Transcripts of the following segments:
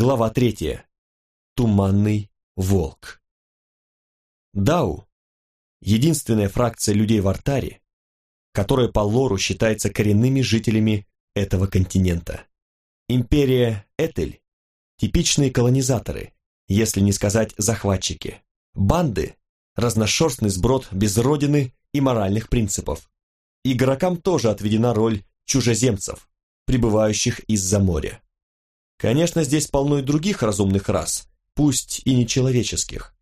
Глава третья. Туманный волк. Дау – единственная фракция людей в Артаре, которая по лору считается коренными жителями этого континента. Империя Этель – типичные колонизаторы, если не сказать захватчики. Банды – разношерстный сброд без родины и моральных принципов. Игрокам тоже отведена роль чужеземцев, прибывающих из-за моря. Конечно, здесь полно и других разумных рас, пусть и нечеловеческих,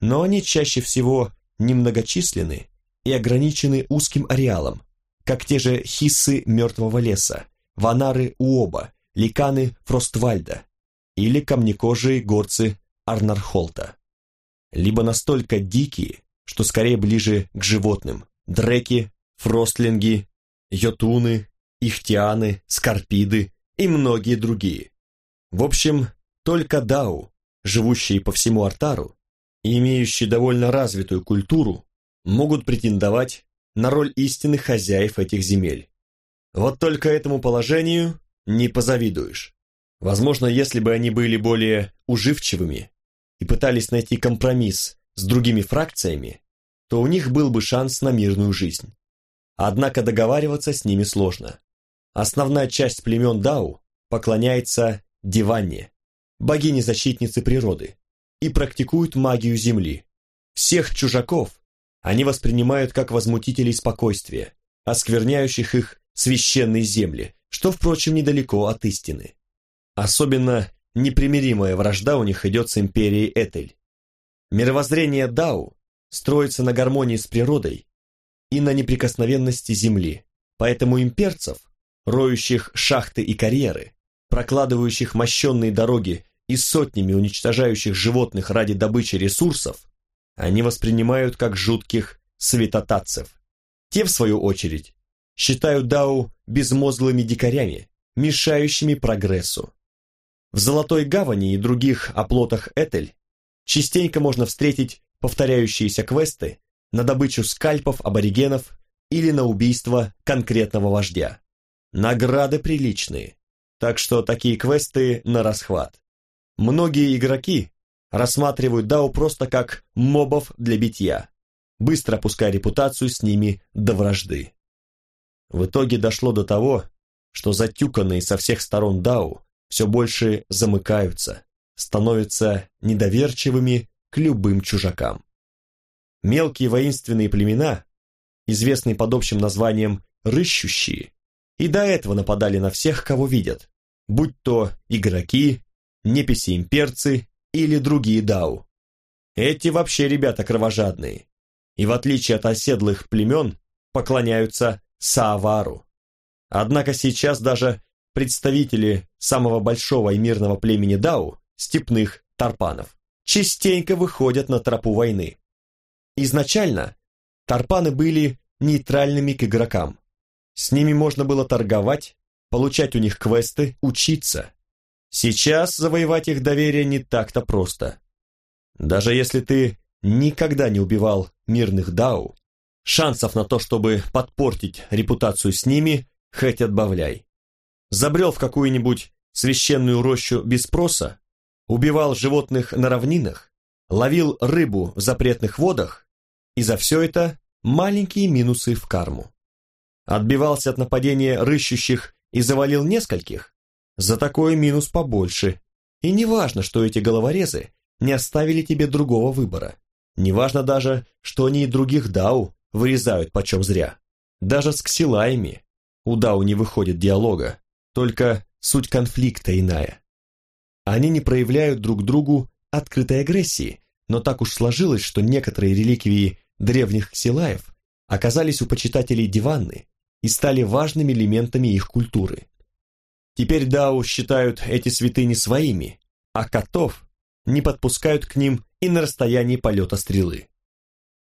но они чаще всего немногочисленны и ограничены узким ареалом, как те же хиссы мертвого леса, ванары Уоба, ликаны Фроствальда или камнекожие горцы Арнархолта. Либо настолько дикие, что скорее ближе к животным, дреки, фростлинги, йотуны, ихтианы, скорпиды и многие другие. В общем, только дау, живущие по всему Артару и имеющие довольно развитую культуру, могут претендовать на роль истинных хозяев этих земель. Вот только этому положению не позавидуешь. Возможно, если бы они были более уживчивыми и пытались найти компромисс с другими фракциями, то у них был бы шанс на мирную жизнь. Однако договариваться с ними сложно. Основная часть племен Дау поклоняется Диванне, богине-защитницы природы, и практикуют магию Земли. Всех чужаков они воспринимают как возмутителей спокойствия, оскверняющих их священные земли, что, впрочем, недалеко от истины. Особенно непримиримая вражда у них идет с империей Этель. Мировоззрение Дау строится на гармонии с природой и на неприкосновенности Земли, поэтому имперцев, роющих шахты и карьеры, прокладывающих мощенные дороги и сотнями уничтожающих животных ради добычи ресурсов, они воспринимают как жутких святотатцев. Те, в свою очередь, считают Дау безмозглыми дикарями, мешающими прогрессу. В Золотой Гавани и других оплотах Этель частенько можно встретить повторяющиеся квесты на добычу скальпов аборигенов или на убийство конкретного вождя. Награды приличные, так что такие квесты на расхват. Многие игроки рассматривают Дау просто как мобов для битья, быстро опуская репутацию с ними до вражды. В итоге дошло до того, что затюканные со всех сторон Дау все больше замыкаются, становятся недоверчивыми к любым чужакам. Мелкие воинственные племена, известные под общим названием «рыщущие», и до этого нападали на всех, кого видят, будь то игроки, неписи-имперцы или другие дау. Эти вообще ребята кровожадные, и в отличие от оседлых племен, поклоняются Саавару. Однако сейчас даже представители самого большого и мирного племени Дау, степных тарпанов, частенько выходят на тропу войны. Изначально тарпаны были нейтральными к игрокам. С ними можно было торговать, получать у них квесты, учиться. Сейчас завоевать их доверие не так-то просто. Даже если ты никогда не убивал мирных дау, шансов на то, чтобы подпортить репутацию с ними, хоть отбавляй. Забрел в какую-нибудь священную рощу без спроса, убивал животных на равнинах, ловил рыбу в запретных водах, и за все это маленькие минусы в карму. Отбивался от нападения рыщущих и завалил нескольких, за такой минус побольше. И не важно, что эти головорезы не оставили тебе другого выбора. Не важно даже, что они и других дау вырезают почем зря. Даже с ксилаями у дау не выходит диалога, только суть конфликта иная. Они не проявляют друг другу открытой агрессии, но так уж сложилось, что некоторые реликвии древних ксилаев оказались у почитателей диванны и стали важными элементами их культуры. Теперь Дау считают эти святыни своими, а котов не подпускают к ним и на расстоянии полета стрелы.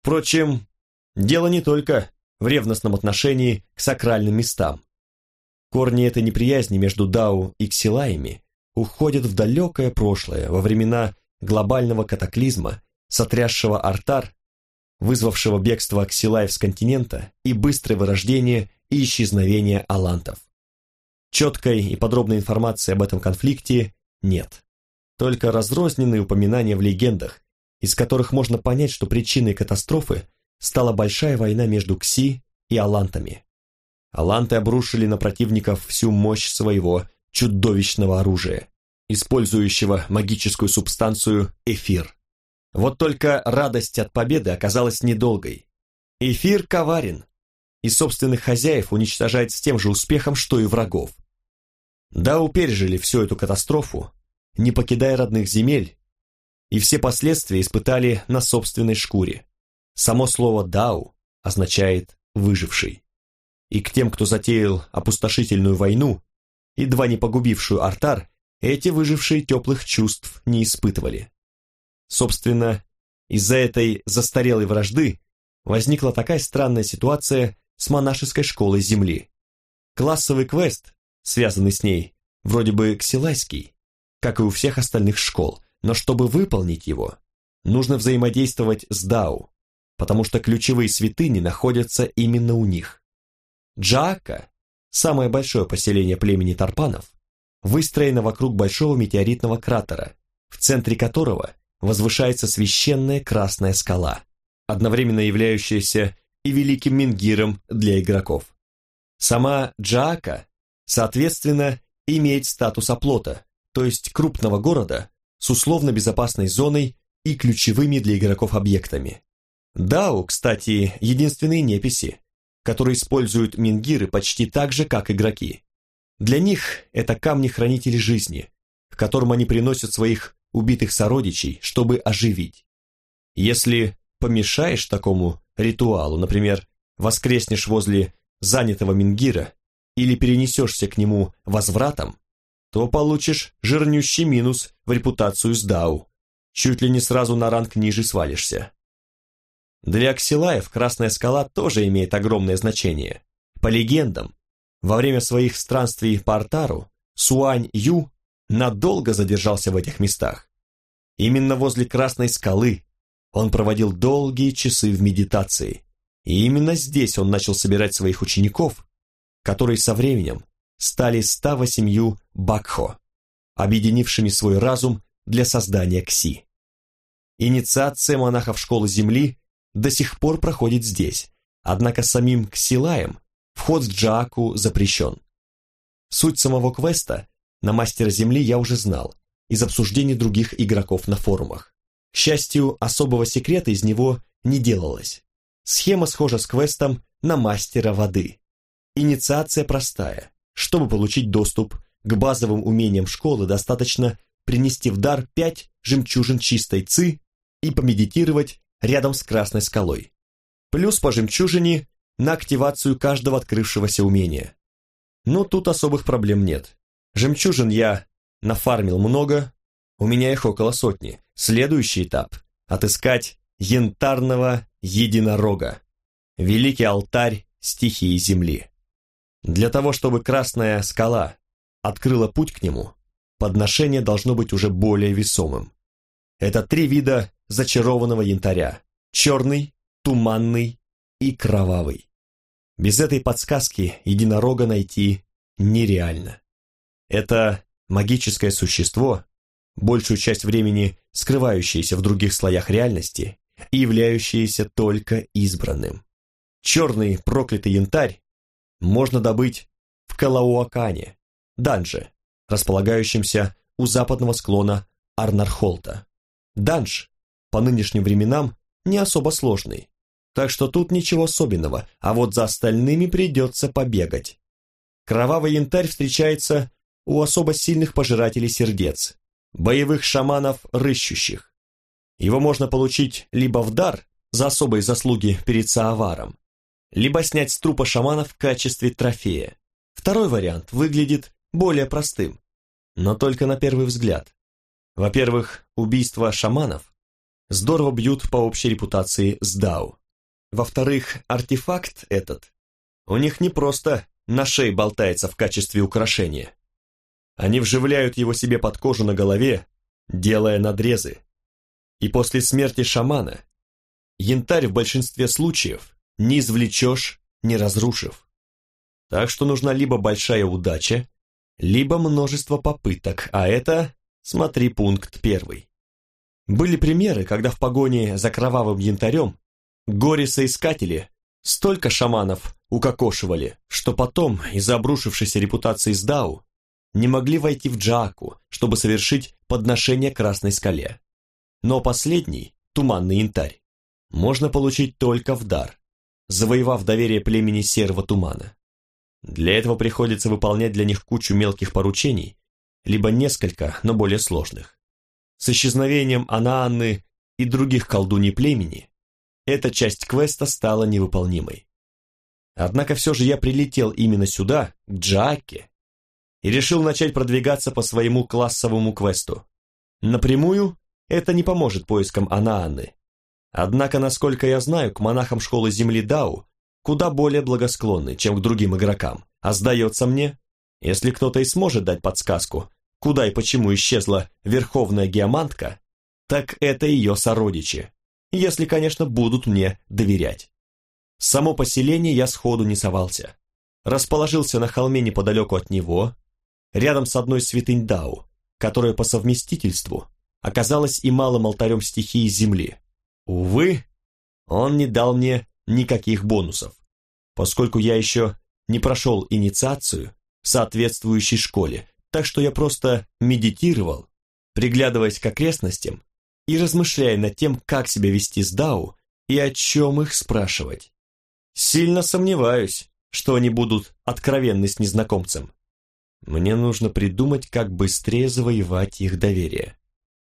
Впрочем, дело не только в ревностном отношении к сакральным местам. Корни этой неприязни между Дау и Ксилаями уходят в далекое прошлое, во времена глобального катаклизма, сотрясшего Артар, вызвавшего бегство Ксилаев с континента и быстрое вырождение и исчезновение алантов. Четкой и подробной информации об этом конфликте нет. только разрозненные упоминания в легендах, из которых можно понять, что причиной катастрофы стала большая война между Кси и Алантами. Аланты обрушили на противников всю мощь своего чудовищного оружия, использующего магическую субстанцию эфир. Вот только радость от победы оказалась недолгой. Эфир коварен, и собственных хозяев уничтожает с тем же успехом, что и врагов. Дау пережили всю эту катастрофу, не покидая родных земель, и все последствия испытали на собственной шкуре. Само слово «дау» означает «выживший». И к тем, кто затеял опустошительную войну, едва не погубившую Артар, эти выжившие теплых чувств не испытывали. Собственно, из-за этой застарелой вражды возникла такая странная ситуация с монашеской школой Земли. Классовый квест, связанный с ней, вроде бы ксилайский, как и у всех остальных школ, но чтобы выполнить его, нужно взаимодействовать с Дау, потому что ключевые святыни находятся именно у них. Джаака, самое большое поселение племени Тарпанов, выстроено вокруг большого метеоритного кратера, в центре которого возвышается священная красная скала, одновременно являющаяся и великим мингиром для игроков. Сама Джаака, соответственно, имеет статус оплота, то есть крупного города с условно-безопасной зоной и ключевыми для игроков объектами. Дау, кстати, единственные неписи, которые используют мингиры почти так же, как игроки. Для них это камни-хранители жизни, к которым они приносят своих убитых сородичей, чтобы оживить. Если помешаешь такому ритуалу, например, воскреснешь возле занятого мингира или перенесешься к нему возвратом, то получишь жирнющий минус в репутацию с Дау. Чуть ли не сразу на ранг ниже свалишься. Для Аксилаев Красная Скала тоже имеет огромное значение. По легендам, во время своих странствий по Артару Суань Ю надолго задержался в этих местах. Именно возле Красной Скалы он проводил долгие часы в медитации, и именно здесь он начал собирать своих учеников, которые со временем стали 108 Бакхо, объединившими свой разум для создания Кси. Инициация монахов школы Земли до сих пор проходит здесь, однако самим Ксилаем вход в Джааку запрещен. Суть самого квеста на Мастера Земли я уже знал из обсуждений других игроков на форумах. К счастью, особого секрета из него не делалось. Схема схожа с квестом на Мастера Воды. Инициация простая. Чтобы получить доступ к базовым умениям школы, достаточно принести в дар пять жемчужин чистой ци и помедитировать рядом с красной скалой. Плюс по жемчужине на активацию каждого открывшегося умения. Но тут особых проблем нет. Жемчужин я нафармил много, у меня их около сотни. Следующий этап – отыскать янтарного единорога, великий алтарь стихии Земли. Для того, чтобы Красная скала открыла путь к нему, подношение должно быть уже более весомым. Это три вида зачарованного янтаря – черный, туманный и кровавый. Без этой подсказки единорога найти нереально. Это магическое существо, большую часть времени скрывающееся в других слоях реальности и являющееся только избранным. Черный проклятый янтарь можно добыть в Калауакане, данже, располагающемся у западного склона Арнархолта. Данж, по нынешним временам, не особо сложный, так что тут ничего особенного, а вот за остальными придется побегать. Кровавый янтарь встречается у особо сильных пожирателей сердец, боевых шаманов рыщущих. Его можно получить либо в дар за особые заслуги перед Сааваром, либо снять с трупа шамана в качестве трофея. Второй вариант выглядит более простым, но только на первый взгляд. Во-первых, убийства шаманов здорово бьют по общей репутации с Дау. Во-вторых, артефакт этот у них не просто на шее болтается в качестве украшения. Они вживляют его себе под кожу на голове, делая надрезы. И после смерти шамана янтарь в большинстве случаев не извлечешь, не разрушив. Так что нужна либо большая удача, либо множество попыток, а это Смотри пункт первый. Были примеры, когда в погоне за кровавым янтарем горе-соискатели столько шаманов укокошивали, что потом, из-за обрушившейся репутации Сдау, не могли войти в Джааку, чтобы совершить подношение Красной Скале. Но последний, туманный янтарь, можно получить только в дар, завоевав доверие племени Серого Тумана. Для этого приходится выполнять для них кучу мелких поручений, либо несколько, но более сложных. С исчезновением Анаанны и других колдуней племени эта часть квеста стала невыполнимой. Однако все же я прилетел именно сюда, к Джааке, и решил начать продвигаться по своему классовому квесту. Напрямую это не поможет поискам Анаанны. Однако, насколько я знаю, к монахам школы Земли Дау куда более благосклонны, чем к другим игрокам. А сдается мне, если кто-то и сможет дать подсказку, куда и почему исчезла Верховная Геомантка, так это ее сородичи, если, конечно, будут мне доверять. само поселение я сходу не совался. Расположился на холме неподалеку от него, рядом с одной святынь Дау, которая по совместительству оказалась и малым алтарем стихии Земли. Увы, он не дал мне никаких бонусов, поскольку я еще не прошел инициацию в соответствующей школе, так что я просто медитировал, приглядываясь к окрестностям и размышляя над тем, как себя вести с Дау и о чем их спрашивать. Сильно сомневаюсь, что они будут откровенны с незнакомцем. Мне нужно придумать, как быстрее завоевать их доверие.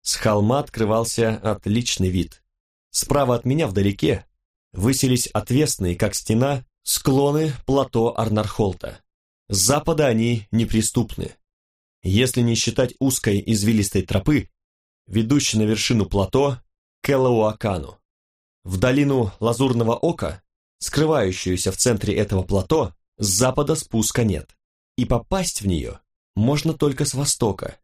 С холма открывался отличный вид. Справа от меня вдалеке высились отвесные, как стена, склоны плато Арнархолта. С запада они неприступны. Если не считать узкой извилистой тропы, ведущей на вершину плато Келауакану. В долину Лазурного Ока, скрывающуюся в центре этого плато, с запада спуска нет, и попасть в нее можно только с востока,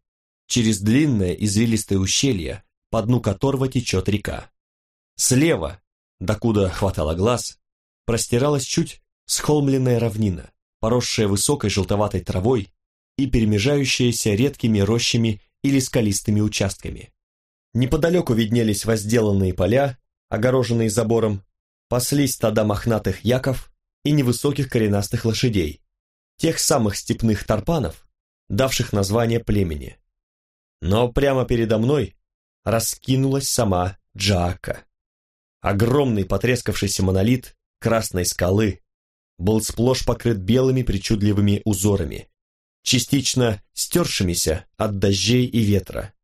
через длинное извилистое ущелье, по дну которого течет река. Слева докуда хватало глаз, простиралась чуть схолмленная равнина, поросшая высокой желтоватой травой и перемежающаяся редкими рощами или скалистыми участками. Неподалеку виднелись возделанные поля, огороженные забором, паслись стада мохнатых яков и невысоких коренастых лошадей, тех самых степных тарпанов, давших название племени. Но прямо передо мной раскинулась сама Джаака. Огромный потрескавшийся монолит красной скалы был сплошь покрыт белыми причудливыми узорами, частично стершимися от дождей и ветра.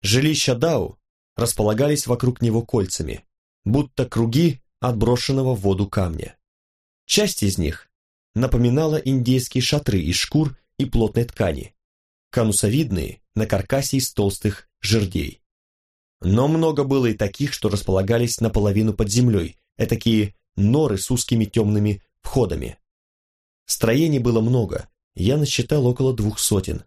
Жилища Дау располагались вокруг него кольцами, будто круги отброшенного в воду камня. Часть из них напоминала индейские шатры из шкур и плотной ткани, конусовидные на каркасе из толстых жердей. Но много было и таких, что располагались наполовину под землей, этакие норы с узкими темными входами. Строений было много, я насчитал около двух сотен.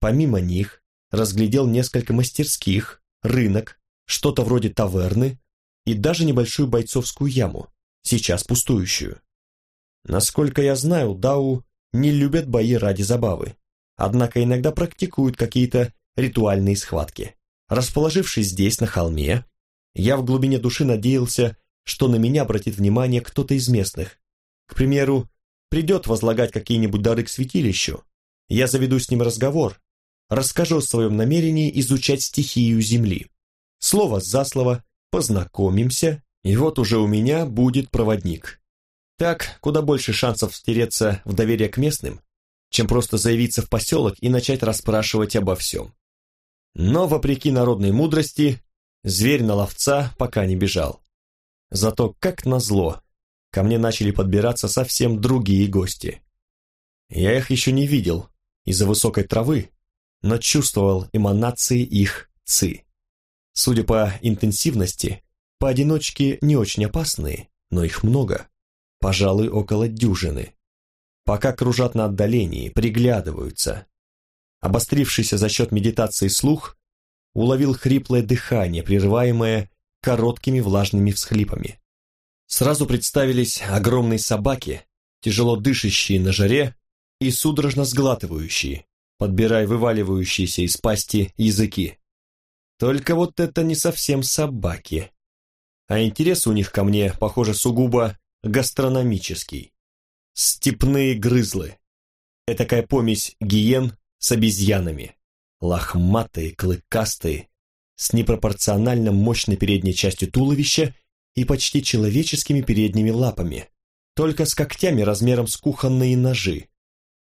Помимо них, разглядел несколько мастерских, рынок, что-то вроде таверны и даже небольшую бойцовскую яму, сейчас пустующую. Насколько я знаю, Дау не любят бои ради забавы, однако иногда практикуют какие-то ритуальные схватки. Расположившись здесь, на холме, я в глубине души надеялся, что на меня обратит внимание кто-то из местных. К примеру, придет возлагать какие-нибудь дары к святилищу. Я заведу с ним разговор, расскажу о своем намерении изучать стихию Земли. Слово за слово, познакомимся, и вот уже у меня будет проводник. Так, куда больше шансов втереться в доверие к местным, чем просто заявиться в поселок и начать расспрашивать обо всем. Но, вопреки народной мудрости, зверь на ловца пока не бежал. Зато, как назло, ко мне начали подбираться совсем другие гости. Я их еще не видел из-за высокой травы, но чувствовал эманации их ци. Судя по интенсивности, поодиночке не очень опасные, но их много, пожалуй, около дюжины. Пока кружат на отдалении, приглядываются, обострившийся за счет медитации слух, уловил хриплое дыхание, прерываемое короткими влажными всхлипами. Сразу представились огромные собаки, тяжело дышащие на жаре и судорожно сглатывающие, подбирая вываливающиеся из пасти языки. Только вот это не совсем собаки. А интерес у них ко мне, похоже, сугубо гастрономический. Степные грызлы. Этакая помесь гиен с обезьянами. Лохматые, клыкастые, с непропорционально мощной передней частью туловища и почти человеческими передними лапами, только с когтями размером с кухонные ножи.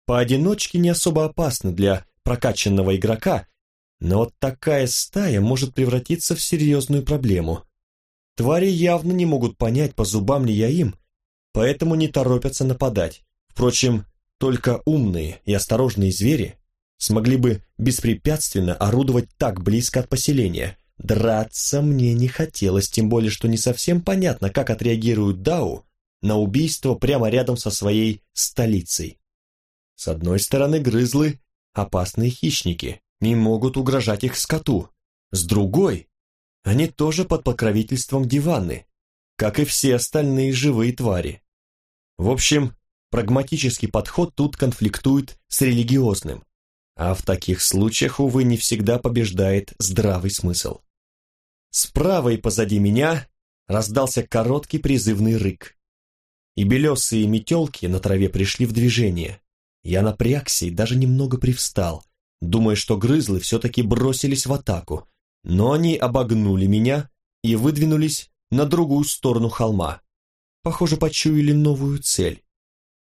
Поодиночке не особо опасны для прокачанного игрока, но вот такая стая может превратиться в серьезную проблему. Твари явно не могут понять, по зубам ли я им, поэтому не торопятся нападать. Впрочем, только умные и осторожные звери смогли бы беспрепятственно орудовать так близко от поселения. Драться мне не хотелось, тем более, что не совсем понятно, как отреагируют Дау на убийство прямо рядом со своей столицей. С одной стороны, грызлы – опасные хищники, не могут угрожать их скоту. С другой, они тоже под покровительством диваны, как и все остальные живые твари. В общем, прагматический подход тут конфликтует с религиозным. А в таких случаях, увы, не всегда побеждает здравый смысл. Справа и позади меня раздался короткий призывный рык. И белесые метелки на траве пришли в движение. Я напрягся и даже немного привстал, думая, что грызлы все-таки бросились в атаку, но они обогнули меня и выдвинулись на другую сторону холма. Похоже, почуяли новую цель.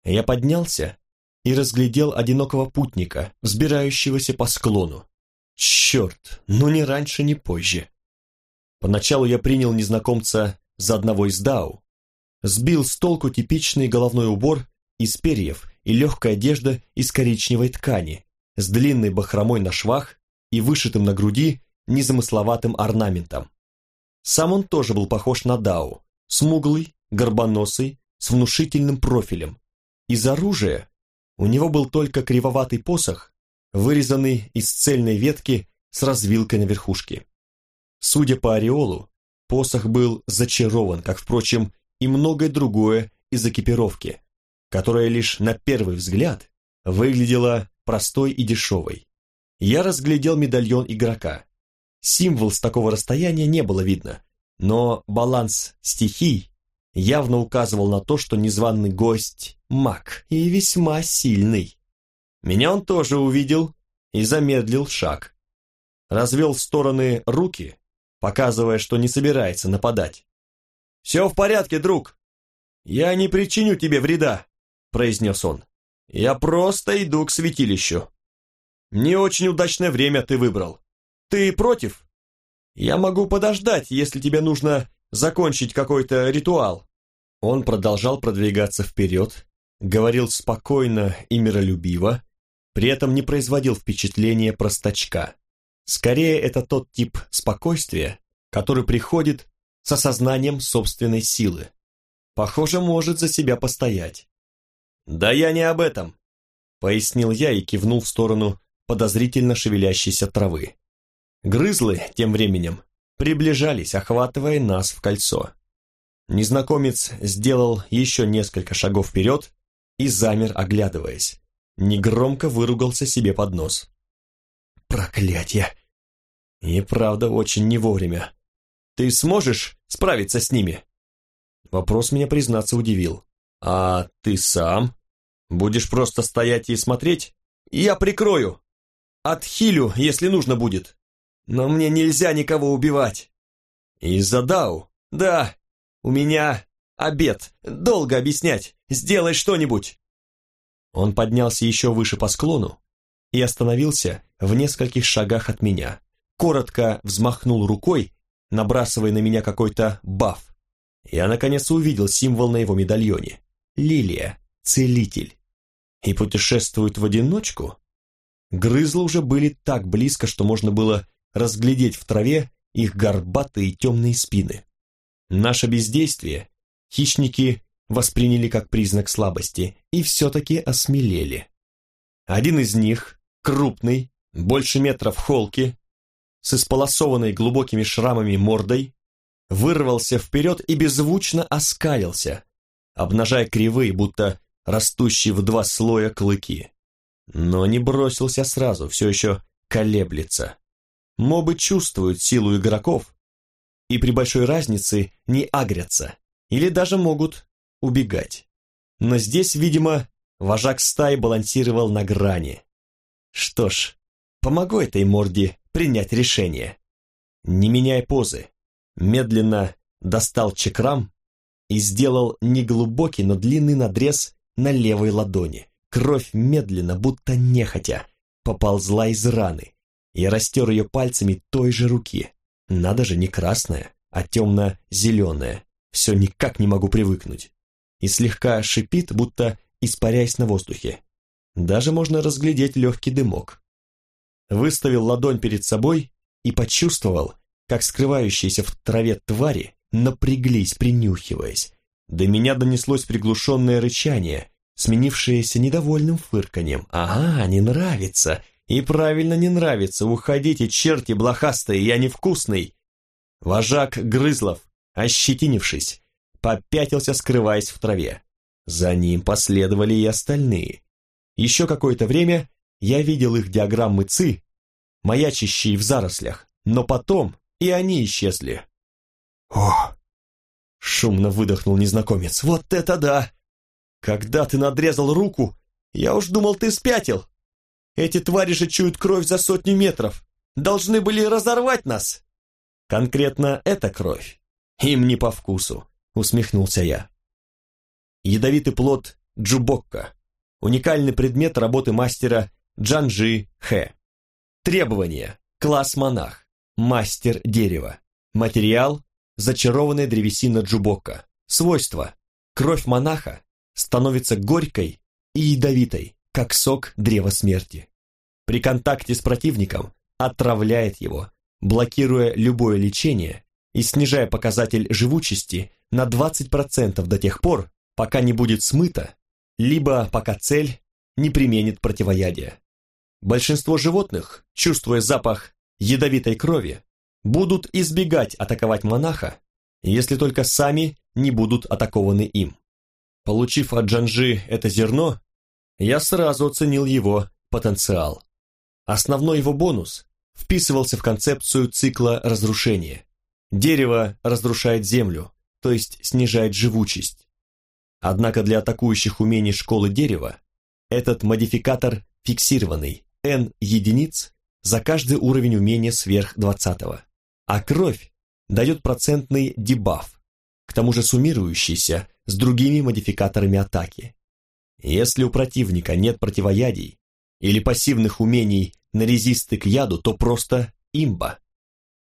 Я поднялся и разглядел одинокого путника, взбирающегося по склону. Черт, ну ни раньше, ни позже. Поначалу я принял незнакомца за одного из дау. Сбил с толку типичный головной убор из перьев и легкая одежда из коричневой ткани, с длинной бахромой на швах и вышитым на груди незамысловатым орнаментом. Сам он тоже был похож на дау, смуглый, горбоносый, с внушительным профилем. Из оружия у него был только кривоватый посох, вырезанный из цельной ветки с развилкой на верхушке. Судя по ореолу, посох был зачарован, как, впрочем, и многое другое из экипировки, которая лишь на первый взгляд выглядела простой и дешевой. Я разглядел медальон игрока. Символ с такого расстояния не было видно, но баланс стихий явно указывал на то, что незваный гость – маг и весьма сильный. Меня он тоже увидел и замедлил шаг. Развел в стороны руки, показывая, что не собирается нападать. «Все в порядке, друг. Я не причиню тебе вреда», – произнес он. «Я просто иду к святилищу. Не очень удачное время ты выбрал. Ты против? Я могу подождать, если тебе нужно закончить какой-то ритуал». Он продолжал продвигаться вперед, говорил спокойно и миролюбиво, при этом не производил впечатления простачка. Скорее, это тот тип спокойствия, который приходит с осознанием собственной силы. Похоже, может за себя постоять. «Да я не об этом», — пояснил я и кивнул в сторону подозрительно шевелящейся травы. Грызлы, тем временем, приближались, охватывая нас в кольцо. Незнакомец сделал еще несколько шагов вперед и замер, оглядываясь. Негромко выругался себе под нос. «Проклятье!» «И правда очень не вовремя. Ты сможешь справиться с ними?» Вопрос меня, признаться, удивил. «А ты сам? Будешь просто стоять и смотреть? Я прикрою. Отхилю, если нужно будет. Но мне нельзя никого убивать». «Из-за Дау?» «Да, у меня обед. Долго объяснять. Сделай что-нибудь. Он поднялся еще выше по склону и остановился в нескольких шагах от меня. Коротко взмахнул рукой, набрасывая на меня какой-то баф. Я наконец увидел символ на его медальоне. Лилия, целитель. И путешествует в одиночку? Грызлы уже были так близко, что можно было разглядеть в траве их горбатые темные спины. Наше бездействие хищники восприняли как признак слабости и все-таки осмелели. Один из них, крупный, больше метра в холке, с исполосованной глубокими шрамами мордой, вырвался вперед и беззвучно оскалился, обнажая кривые, будто растущие в два слоя клыки. но не бросился сразу, все еще колеблется. Мобы чувствуют силу игроков и при большой разнице не агрятся или даже могут убегать. Но здесь, видимо, вожак стаи балансировал на грани. Что ж, помогу этой морде принять решение. Не меняя позы, медленно достал чекрам и сделал неглубокий, но длинный надрез на левой ладони. Кровь медленно, будто нехотя, поползла из раны. Я растер ее пальцами той же руки. Надо же, не красная, а темно-зеленая. Все никак не могу привыкнуть. И слегка шипит, будто испаряясь на воздухе. Даже можно разглядеть легкий дымок. Выставил ладонь перед собой и почувствовал, как скрывающиеся в траве твари напряглись, принюхиваясь. До меня донеслось приглушенное рычание, сменившееся недовольным фырканьем. «Ага, не нравится. И правильно не нравится. Уходите, черти блохастые, я невкусный!» Вожак Грызлов, ощетинившись, попятился, скрываясь в траве. За ним последовали и остальные. Еще какое-то время я видел их диаграммы ЦИ, маячащие в зарослях, но потом и они исчезли. «О!» — шумно выдохнул незнакомец. «Вот это да! Когда ты надрезал руку, я уж думал, ты спятил. Эти твари же чуют кровь за сотню метров. Должны были разорвать нас!» «Конкретно эта кровь. Им не по вкусу», — усмехнулся я. Ядовитый плод джубокка. Уникальный предмет работы мастера Джанжи Хэ. Требования. Класс монах. Мастер дерева. Материал – зачарованная древесина джубока. Свойства. Кровь монаха становится горькой и ядовитой, как сок древа смерти. При контакте с противником отравляет его, блокируя любое лечение и снижая показатель живучести на 20% до тех пор, пока не будет смыто, либо пока цель не применит противоядие. Большинство животных, чувствуя запах ядовитой крови, будут избегать атаковать монаха, если только сами не будут атакованы им. Получив от Джанжи это зерно, я сразу оценил его потенциал. Основной его бонус вписывался в концепцию цикла разрушения. Дерево разрушает землю, то есть снижает живучесть. Однако для атакующих умений школы дерева этот модификатор фиксированный, n единиц за каждый уровень умения сверх 20 -го а кровь дает процентный дебаф, к тому же суммирующийся с другими модификаторами атаки. Если у противника нет противоядий или пассивных умений на резисты к яду, то просто имба.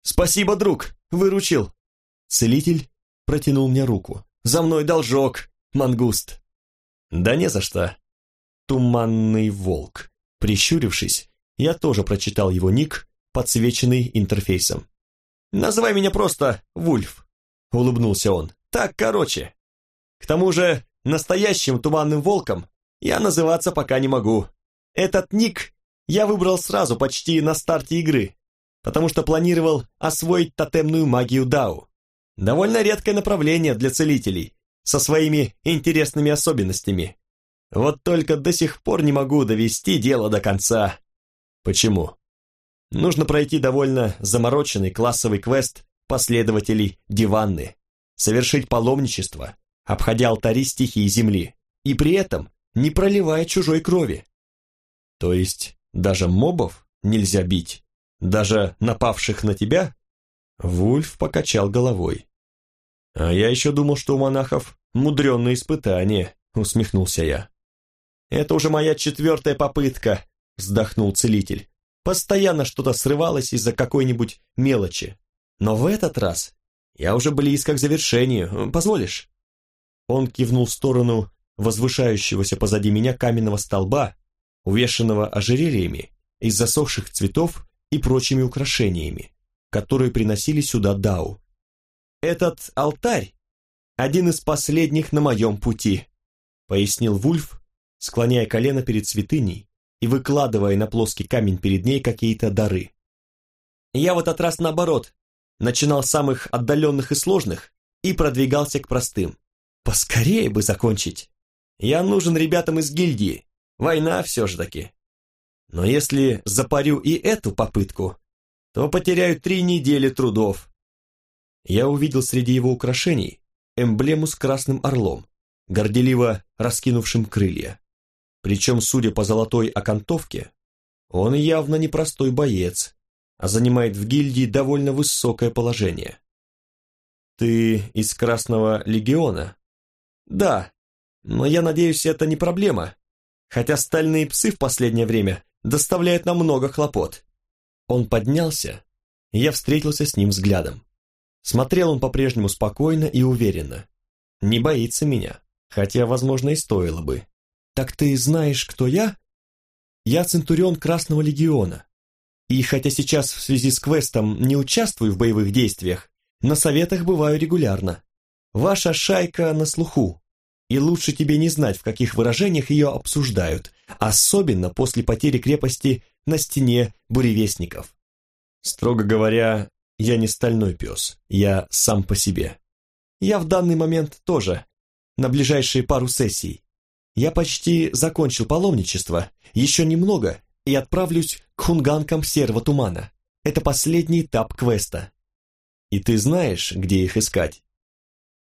«Спасибо, друг, выручил!» Целитель протянул мне руку. «За мной должок, мангуст!» «Да не за что!» Туманный волк. Прищурившись, я тоже прочитал его ник, подсвеченный интерфейсом. «Называй меня просто Вульф», — улыбнулся он. «Так короче. К тому же настоящим туманным волком я называться пока не могу. Этот ник я выбрал сразу, почти на старте игры, потому что планировал освоить тотемную магию Дау. Довольно редкое направление для целителей, со своими интересными особенностями. Вот только до сих пор не могу довести дело до конца. Почему? Нужно пройти довольно замороченный классовый квест последователей Диванны, совершить паломничество, обходя алтари стихии земли, и при этом не проливая чужой крови. То есть даже мобов нельзя бить, даже напавших на тебя? Вульф покачал головой. А я еще думал, что у монахов мудреные испытания, усмехнулся я. Это уже моя четвертая попытка, вздохнул целитель. Постоянно что-то срывалось из-за какой-нибудь мелочи. Но в этот раз я уже близко к завершению. Позволишь?» Он кивнул в сторону возвышающегося позади меня каменного столба, увешанного ожерельями из засохших цветов и прочими украшениями, которые приносили сюда Дау. «Этот алтарь — один из последних на моем пути», — пояснил Вульф, склоняя колено перед святыней и выкладывая на плоский камень перед ней какие-то дары. Я в этот раз наоборот, начинал с самых отдаленных и сложных и продвигался к простым. Поскорее бы закончить. Я нужен ребятам из гильдии, война все же таки. Но если запарю и эту попытку, то потеряю три недели трудов. Я увидел среди его украшений эмблему с красным орлом, горделиво раскинувшим крылья. Причем, судя по золотой окантовке, он явно не простой боец, а занимает в гильдии довольно высокое положение. «Ты из Красного Легиона?» «Да, но я надеюсь, это не проблема, хотя стальные псы в последнее время доставляют нам много хлопот». Он поднялся, и я встретился с ним взглядом. Смотрел он по-прежнему спокойно и уверенно. Не боится меня, хотя, возможно, и стоило бы. «Так ты знаешь, кто я?» «Я Центурион Красного Легиона. И хотя сейчас в связи с квестом не участвую в боевых действиях, на советах бываю регулярно. Ваша шайка на слуху, и лучше тебе не знать, в каких выражениях ее обсуждают, особенно после потери крепости на стене буревестников. Строго говоря, я не стальной пес, я сам по себе. Я в данный момент тоже, на ближайшие пару сессий. Я почти закончил паломничество, еще немного, и отправлюсь к хунганкам серого тумана. Это последний этап квеста. И ты знаешь, где их искать?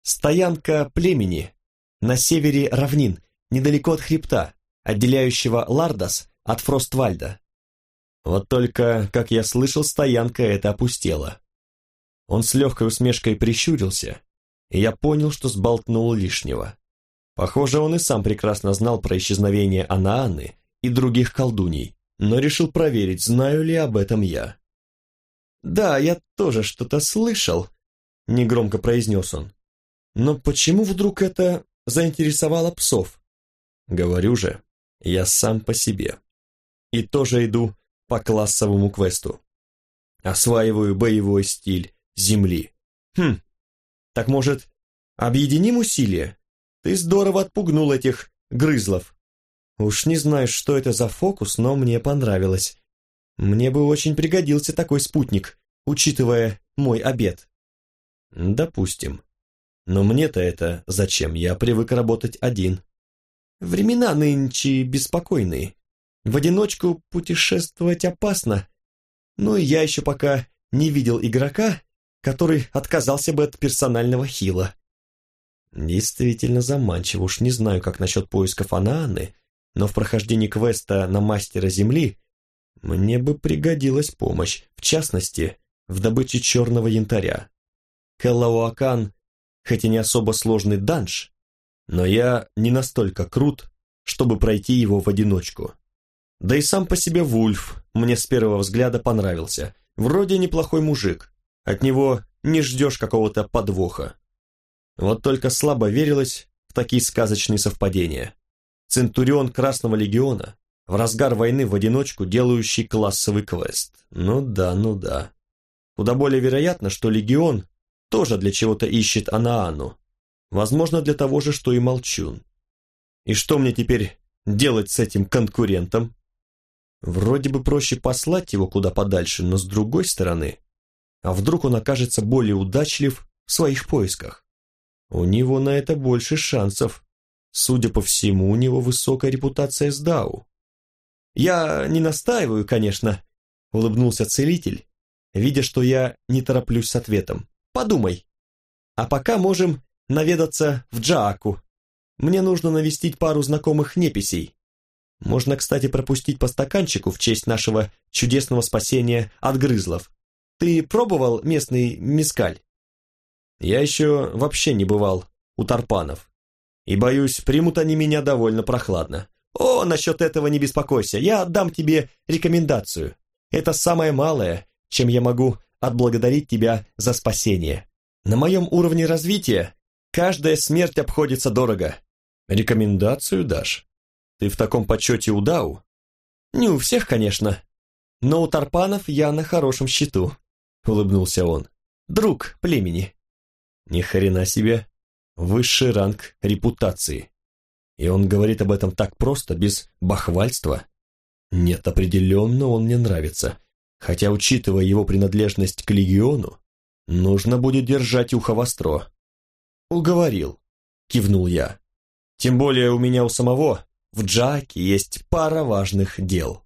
Стоянка племени на севере равнин, недалеко от хребта, отделяющего Лардас от Фроствальда. Вот только, как я слышал, стоянка эта опустела. Он с легкой усмешкой прищурился, и я понял, что сболтнул лишнего. Похоже, он и сам прекрасно знал про исчезновение Анааны и других колдуней, но решил проверить, знаю ли об этом я. «Да, я тоже что-то слышал», — негромко произнес он. «Но почему вдруг это заинтересовало псов?» «Говорю же, я сам по себе. И тоже иду по классовому квесту. Осваиваю боевой стиль Земли. Хм, так может, объединим усилия? Ты здорово отпугнул этих грызлов. Уж не знаю, что это за фокус, но мне понравилось. Мне бы очень пригодился такой спутник, учитывая мой обед. Допустим. Но мне-то это зачем? Я привык работать один. Времена нынче беспокойные. В одиночку путешествовать опасно. Ну и я еще пока не видел игрока, который отказался бы от персонального хила. Действительно заманчиво, уж не знаю, как насчет поисков Анааны, но в прохождении квеста на мастера земли мне бы пригодилась помощь, в частности, в добыче черного янтаря. Келлауакан, хоть и не особо сложный данж, но я не настолько крут, чтобы пройти его в одиночку. Да и сам по себе Вульф мне с первого взгляда понравился. Вроде неплохой мужик, от него не ждешь какого-то подвоха. Вот только слабо верилось в такие сказочные совпадения. Центурион Красного Легиона, в разгар войны в одиночку делающий классовый квест. Ну да, ну да. Куда более вероятно, что Легион тоже для чего-то ищет Анаану. Возможно, для того же, что и Молчун. И что мне теперь делать с этим конкурентом? Вроде бы проще послать его куда подальше, но с другой стороны, а вдруг он окажется более удачлив в своих поисках? У него на это больше шансов. Судя по всему, у него высокая репутация с Дау. «Я не настаиваю, конечно», — улыбнулся целитель, видя, что я не тороплюсь с ответом. «Подумай. А пока можем наведаться в Джааку. Мне нужно навестить пару знакомых неписей. Можно, кстати, пропустить по стаканчику в честь нашего чудесного спасения от грызлов. Ты пробовал местный мискаль?» «Я еще вообще не бывал у тарпанов», и, боюсь, примут они меня довольно прохладно. О, насчет этого не беспокойся, я отдам тебе рекомендацию. Это самое малое, чем я могу отблагодарить тебя за спасение. На моем уровне развития каждая смерть обходится дорого. Рекомендацию дашь? Ты в таком почете у Дау? Не у всех, конечно, но у Тарпанов я на хорошем счету, улыбнулся он. Друг племени. Ни хрена себе, Высший ранг репутации. И он говорит об этом так просто, без бахвальства. Нет, определенно он мне нравится. Хотя, учитывая его принадлежность к легиону, нужно будет держать ухо востро. «Уговорил», — кивнул я. «Тем более у меня у самого в Джаке есть пара важных дел».